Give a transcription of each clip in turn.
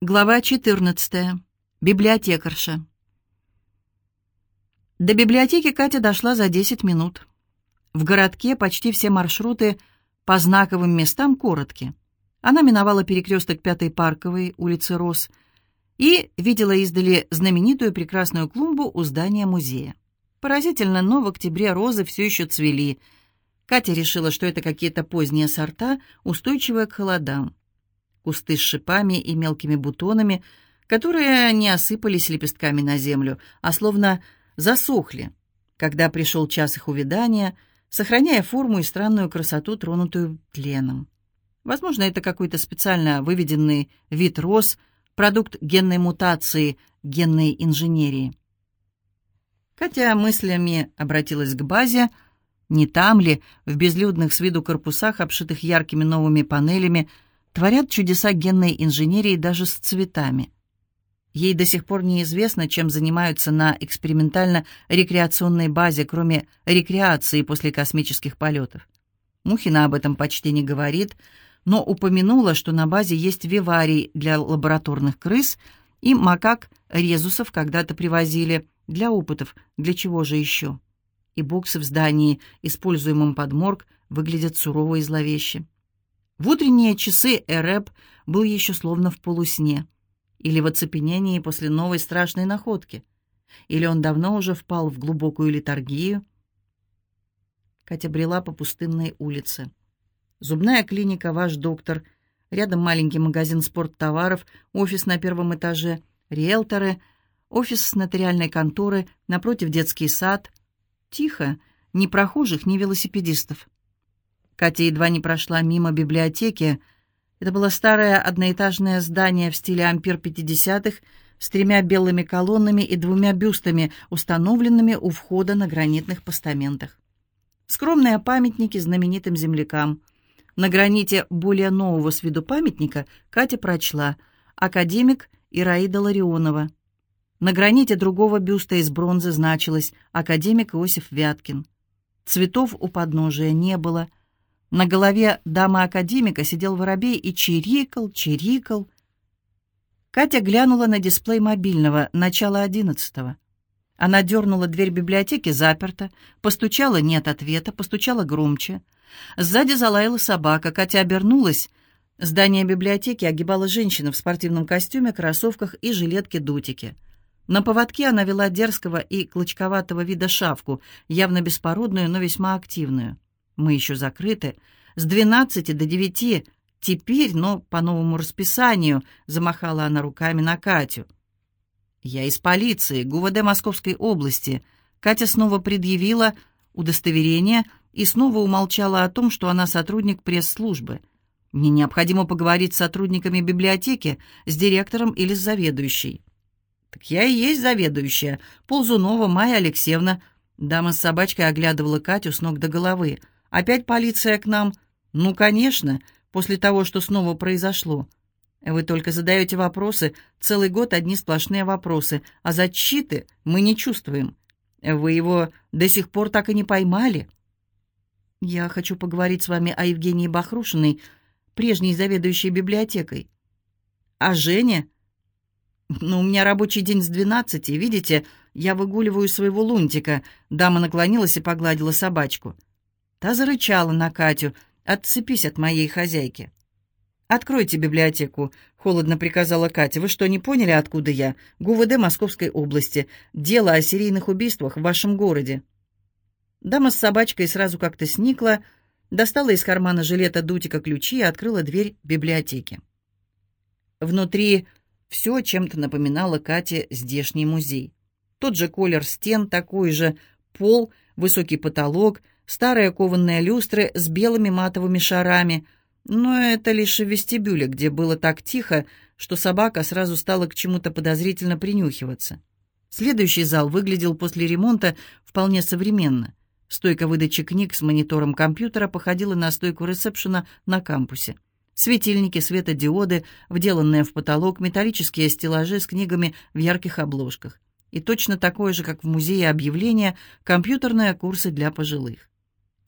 Глава 14. Библиотекарша. До библиотеки Катя дошла за 10 минут. В городке почти все маршруты по знаковым местам коротки. Она миновала перекресток Пятой Парковой, улицы Рос, и видела издали знаменитую прекрасную клумбу у здания музея. Поразительно, но в октябре розы все еще цвели. Катя решила, что это какие-то поздние сорта, устойчивые к холодам кусты с шипами и мелкими бутонами, которые не осыпались лепестками на землю, а словно засохли, когда пришел час их увядания, сохраняя форму и странную красоту, тронутую тленом. Возможно, это какой-то специально выведенный вид роз, продукт генной мутации, генной инженерии. Катя мыслями обратилась к базе, не там ли, в безлюдных с виду корпусах, обшитых яркими новыми панелями, творят чудеса генной инженерии даже с цветами. Ей до сих пор неизвестно, чем занимаются на экспериментально-рекреационной базе, кроме рекреации после космических полетов. Мухина об этом почти не говорит, но упомянула, что на базе есть виварий для лабораторных крыс и макак резусов когда-то привозили для опытов, для чего же еще. И боксы в здании, используемом под морг, выглядят сурово и зловеще. В утренние часы Эреб был еще словно в полусне, или в оцепенении после новой страшной находки, или он давно уже впал в глубокую летаргию. Катя брела по пустынной улице. Зубная клиника «Ваш доктор», рядом маленький магазин спорттоваров, офис на первом этаже, риэлторы, офис нотариальной конторы, напротив детский сад. Тихо, ни прохожих, ни велосипедистов. Катя едва не прошла мимо библиотеки. Это было старое одноэтажное здание в стиле ампир 50-х с тремя белыми колоннами и двумя бюстами, установленными у входа на гранитных постаментах. Скромные памятники знаменитым землякам. На граните более нового с виду памятника Катя прочла «Академик Ираида Ларионова». На граните другого бюста из бронзы значилось «Академик Иосиф Вяткин». Цветов у подножия не было – на голове дамы-академика сидел воробей и чирикал, чирикал. Катя глянула на дисплей мобильного, начало одиннадцатого. Она дернула дверь библиотеки, заперта, постучала, нет ответа, постучала громче. Сзади залаяла собака, Катя обернулась. Здание библиотеки огибала женщина в спортивном костюме, кроссовках и жилетке-дутике. На поводке она вела дерзкого и клочковатого вида шавку, явно беспородную, но весьма активную. Мы еще закрыты. С двенадцати до девяти. Теперь, но по новому расписанию, замахала она руками на Катю. Я из полиции, ГУВД Московской области. Катя снова предъявила удостоверение и снова умолчала о том, что она сотрудник пресс-службы. Мне необходимо поговорить с сотрудниками библиотеки, с директором или с заведующей. Так я и есть заведующая, Ползунова Майя Алексеевна. Дама с собачкой оглядывала Катю с ног до головы. Опять полиция к нам? Ну, конечно, после того, что снова произошло. Вы только задаете вопросы, целый год одни сплошные вопросы, а защиты мы не чувствуем. Вы его до сих пор так и не поймали. Я хочу поговорить с вами о Евгении Бахрушиной, прежней заведующей библиотекой. А Женя? Ну, у меня рабочий день с двенадцати, видите, я выгуливаю своего лунтика. Дама наклонилась и погладила собачку. — Та зарычала на Катю. «Отцепись от моей хозяйки». «Откройте библиотеку», — холодно приказала Катя. «Вы что, не поняли, откуда я? ГУВД Московской области. Дело о серийных убийствах в вашем городе». Дама с собачкой сразу как-то сникла, достала из кармана жилета Дутика ключи и открыла дверь библиотеки. Внутри все чем-то напоминало Кате здешний музей. Тот же колер стен, такой же пол, высокий потолок — старые кованные люстры с белыми матовыми шарами, но это лишь в вестибюле, где было так тихо, что собака сразу стала к чему-то подозрительно принюхиваться. Следующий зал выглядел после ремонта вполне современно. Стойка выдачи книг с монитором компьютера походила на стойку ресепшена на кампусе. Светильники, светодиоды, вделанные в потолок, металлические стеллажи с книгами в ярких обложках. И точно такое же, как в музее объявления, компьютерные курсы для пожилых.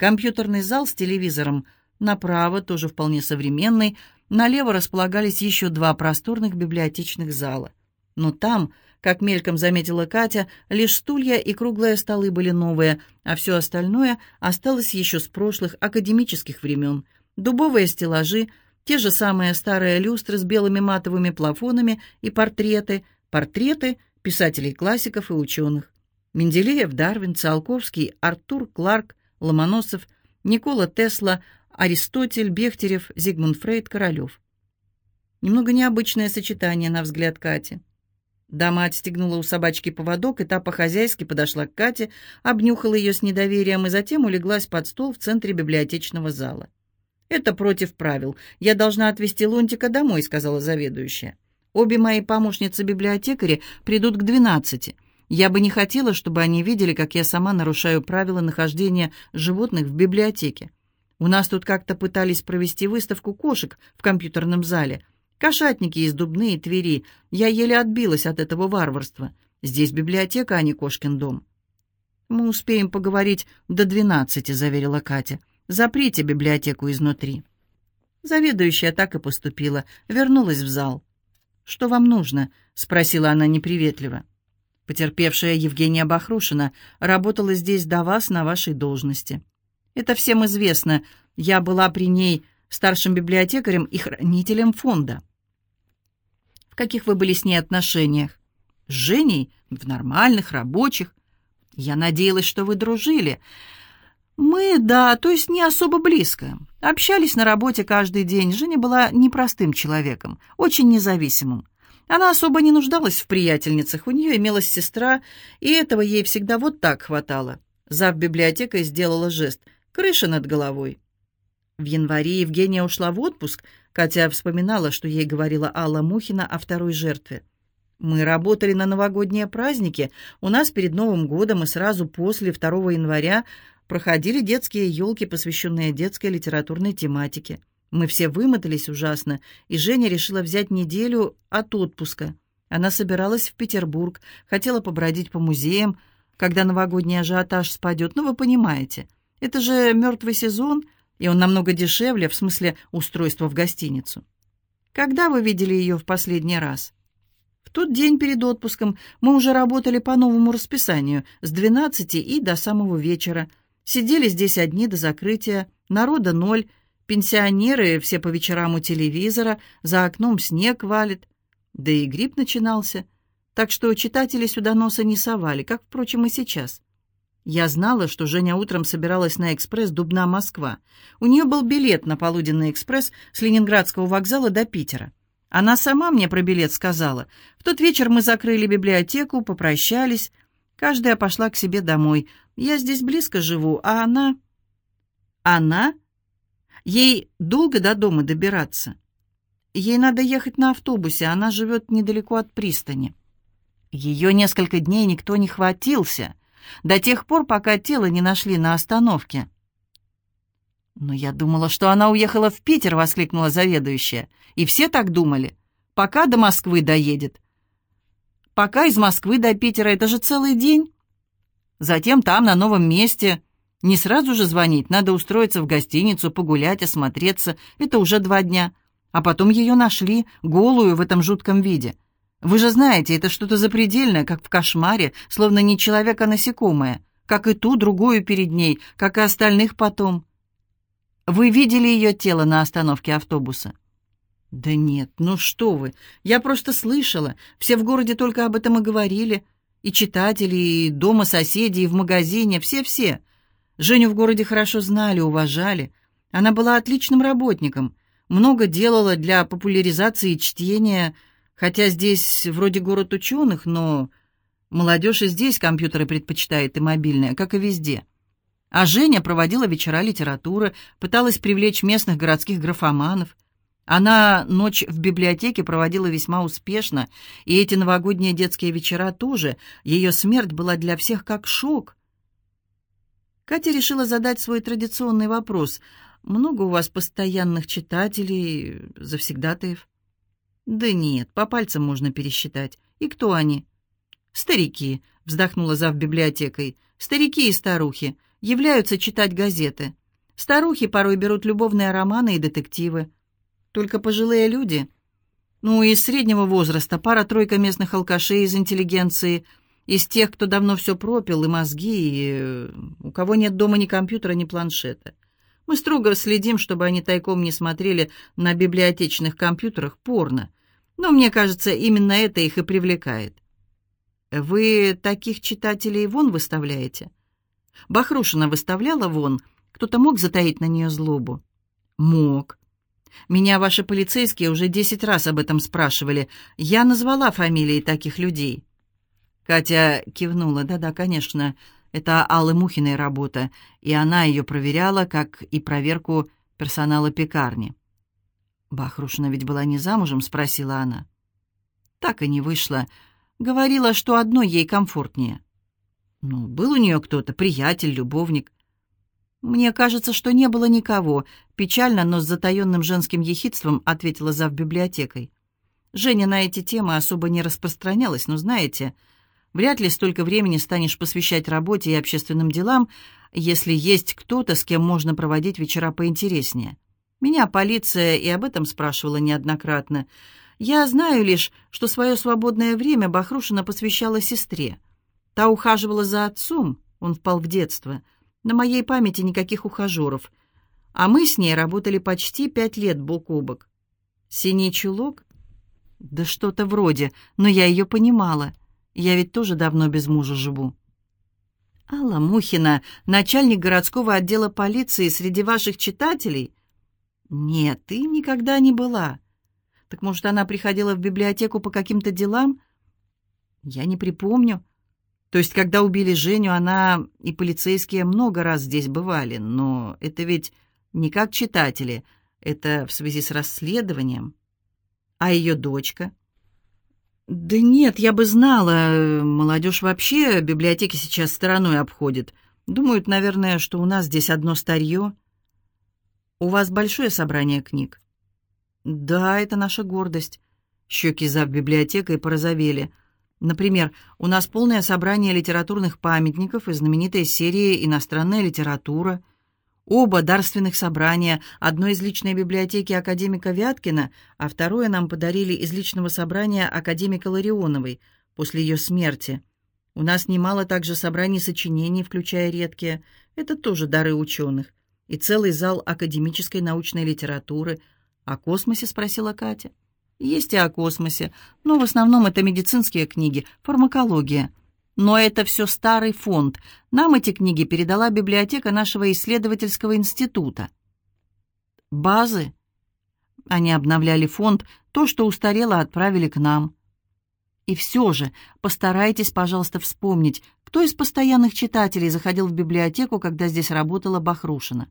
Компьютерный зал с телевизором направо, тоже вполне современный, налево располагались еще два просторных библиотечных зала. Но там, как мельком заметила Катя, лишь стулья и круглые столы были новые, а все остальное осталось еще с прошлых академических времен. Дубовые стеллажи, те же самые старые люстры с белыми матовыми плафонами и портреты, портреты писателей-классиков и ученых. Менделеев, Дарвин, Циолковский, Артур, Кларк, Ломоносов, Никола Тесла, Аристотель, Бехтерев, Зигмунд Фрейд, Королев. Немного необычное сочетание, на взгляд Кати. Дама отстегнула у собачки поводок, и та по-хозяйски подошла к Кате, обнюхала ее с недоверием и затем улеглась под стол в центре библиотечного зала. «Это против правил. Я должна отвезти Лунтика домой», — сказала заведующая. «Обе мои помощницы-библиотекари придут к двенадцати. Я бы не хотела, чтобы они видели, как я сама нарушаю правила нахождения животных в библиотеке. У нас тут как-то пытались провести выставку кошек в компьютерном зале. Кошатники из Дубны и Твери. Я еле отбилась от этого варварства. Здесь библиотека, а не кошкин дом». «Мы успеем поговорить до двенадцати», — заверила Катя. «Заприте библиотеку изнутри». Заведующая так и поступила, вернулась в зал. «Что вам нужно?» — спросила она неприветливо. Потерпевшая Евгения Бахрушина работала здесь до вас на вашей должности. Это всем известно. Я была при ней старшим библиотекарем и хранителем фонда. В каких вы были с ней отношениях? С Женей? В нормальных, рабочих. Я надеялась, что вы дружили. Мы, да, то есть не особо близко. Общались на работе каждый день. Женя была непростым человеком, очень независимым. Она особо не нуждалась в приятельницах, у нее имелась сестра, и этого ей всегда вот так хватало. Зав библиотекой сделала жест «крыша над головой». В январе Евгения ушла в отпуск, Катя вспоминала, что ей говорила Алла Мухина о второй жертве. «Мы работали на новогодние праздники, у нас перед Новым годом и сразу после 2 января проходили детские елки, посвященные детской литературной тематике. Мы все вымотались ужасно, и Женя решила взять неделю от отпуска. Она собиралась в Петербург, хотела побродить по музеям, когда новогодний ажиотаж спадет. Ну, вы понимаете, это же мертвый сезон, и он намного дешевле, в смысле устройства в гостиницу. Когда вы видели ее в последний раз? В тот день перед отпуском мы уже работали по новому расписанию, с 12 и до самого вечера. Сидели здесь одни до закрытия, народа ноль, Пенсионеры все по вечерам у телевизора, за окном снег валит. Да и грипп начинался. Так что читатели сюда носа не совали, как, впрочем, и сейчас. Я знала, что Женя утром собиралась на экспресс Дубна-Москва. У нее был билет на полуденный экспресс с Ленинградского вокзала до Питера. Она сама мне про билет сказала. В тот вечер мы закрыли библиотеку, попрощались. Каждая пошла к себе домой. Я здесь близко живу, а она... Она Ей долго до дома добираться. Ей надо ехать на автобусе, она живет недалеко от пристани. Ее несколько дней никто не хватился, до тех пор, пока тело не нашли на остановке. «Но я думала, что она уехала в Питер», — воскликнула заведующая. «И все так думали. Пока до Москвы доедет». «Пока из Москвы до Питера — это же целый день. Затем там, на новом месте, не сразу же звонить, надо устроиться в гостиницу, погулять, осмотреться. Это уже два дня. А потом ее нашли, голую в этом жутком виде. Вы же знаете, это что-то запредельное, как в кошмаре, словно не человек, а насекомое. Как и ту, другую перед ней, как и остальных потом. Вы видели ее тело на остановке автобуса? Да нет, ну что вы. Я просто слышала. Все в городе только об этом и говорили. И читатели, и дома соседи, и в магазине, все-все. Женю в городе хорошо знали, уважали. Она была отличным работником, много делала для популяризации чтения, хотя здесь вроде город ученых, но молодежь и здесь компьютеры предпочитает и мобильные, как и везде. А Женя проводила вечера литературы, пыталась привлечь местных городских графоманов. Она ночь в библиотеке проводила весьма успешно, и эти новогодние детские вечера тоже. Ее смерть была для всех как шок. Катя решила задать свой традиционный вопрос. «Много у вас постоянных читателей, завсегдатаев?» «Да нет, по пальцам можно пересчитать. И кто они?» «Старики», — вздохнула зав библиотекой. «Старики и старухи являются читать газеты. Старухи порой берут любовные романы и детективы. Только пожилые люди. Ну, из среднего возраста пара-тройка местных алкашей из интеллигенции, из тех, кто давно все пропил, и мозги, и э, у кого нет дома ни компьютера, ни планшета. Мы строго следим, чтобы они тайком не смотрели на библиотечных компьютерах порно. Но мне кажется, именно это их и привлекает. Вы таких читателей вон выставляете? Бахрушина выставляла вон. Кто-то мог затаить на нее злобу? Мог. Меня ваши полицейские уже десять раз об этом спрашивали. Я назвала фамилии таких людей. Катя кивнула. Да-да, конечно, это Аллы Мухиной работа, и она ее проверяла, как и проверку персонала пекарни. «Бахрушина ведь была не замужем?» — спросила она. Так и не вышла. Говорила, что одной ей комфортнее. Ну, был у нее кто-то, приятель, любовник. «Мне кажется, что не было никого», — печально, но с затаенным женским ехидством ответила зав библиотекой. Женя на эти темы особо не распространялась, но знаете, вряд ли столько времени станешь посвящать работе и общественным делам, если есть кто-то, с кем можно проводить вечера поинтереснее. Меня полиция и об этом спрашивала неоднократно. Я знаю лишь, что свое свободное время Бахрушина посвящала сестре. Та ухаживала за отцом, он впал в детство — на моей памяти никаких ухажеров. А мы с ней работали почти пять лет бок о бок. Синий чулок? Да что-то вроде, но я ее понимала. Я ведь тоже давно без мужа живу. Алла Мухина, начальник городского отдела полиции среди ваших читателей? Нет, ты никогда не была. Так может, она приходила в библиотеку по каким-то делам? Я не припомню. То есть, когда убили Женю, она и полицейские много раз здесь бывали, но это ведь не как читатели, это в связи с расследованием. А ее дочка? Да нет, я бы знала. Молодежь вообще библиотеки сейчас стороной обходит. Думают, наверное, что у нас здесь одно старье. У вас большое собрание книг? Да, это наша гордость. Щеки за библиотекой порозовели. Например, у нас полное собрание литературных памятников из знаменитой серии «Иностранная литература», оба дарственных собрания, одно из личной библиотеки академика Вяткина, а второе нам подарили из личного собрания академика Ларионовой после ее смерти. У нас немало также собраний сочинений, включая редкие, это тоже дары ученых, и целый зал академической научной литературы. «О космосе?» — спросила Катя. Есть и о космосе, но в основном это медицинские книги, фармакология. Но это все старый фонд. Нам эти книги передала библиотека нашего исследовательского института. Базы. Они обновляли фонд, то, что устарело, отправили к нам. И все же, постарайтесь, пожалуйста, вспомнить, кто из постоянных читателей заходил в библиотеку, когда здесь работала Бахрушина.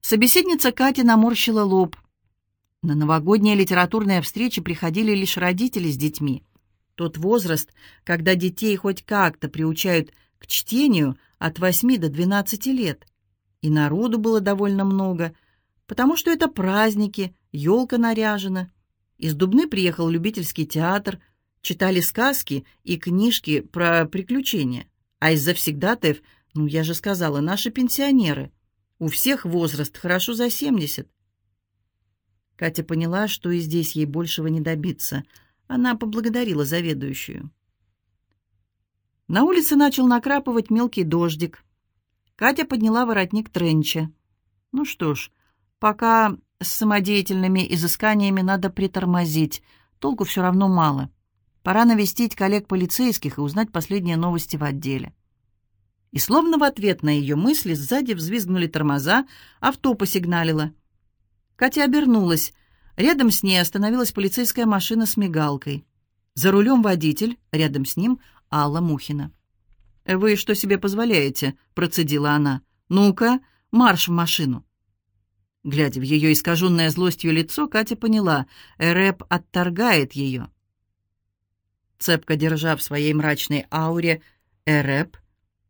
Собеседница Катя наморщила лоб. На новогодние литературные встречи приходили лишь родители с детьми. Тот возраст, когда детей хоть как-то приучают к чтению от 8 до 12 лет. И народу было довольно много, потому что это праздники, елка наряжена. Из Дубны приехал любительский театр, читали сказки и книжки про приключения. А из завсегдатаев, ну я же сказала, наши пенсионеры. У всех возраст хорошо за 70. Катя поняла, что и здесь ей большего не добиться. Она поблагодарила заведующую. На улице начал накрапывать мелкий дождик. Катя подняла воротник тренча. Ну что ж, пока с самодеятельными изысканиями надо притормозить. Толку все равно мало. Пора навестить коллег полицейских и узнать последние новости в отделе. И словно в ответ на ее мысли сзади взвизгнули тормоза, авто посигналило — Катя обернулась. Рядом с ней остановилась полицейская машина с мигалкой. За рулем водитель, рядом с ним Алла Мухина. «Вы что себе позволяете?» — процедила она. «Ну-ка, марш в машину!» Глядя в ее искаженное злостью лицо, Катя поняла, Эрэп отторгает ее. Цепко держа в своей мрачной ауре Эрэп,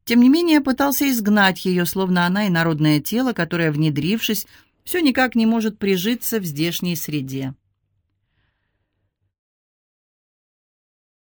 тем не менее пытался изгнать ее, словно она инородное тело, которое, внедрившись, все никак не может прижиться в здешней среде.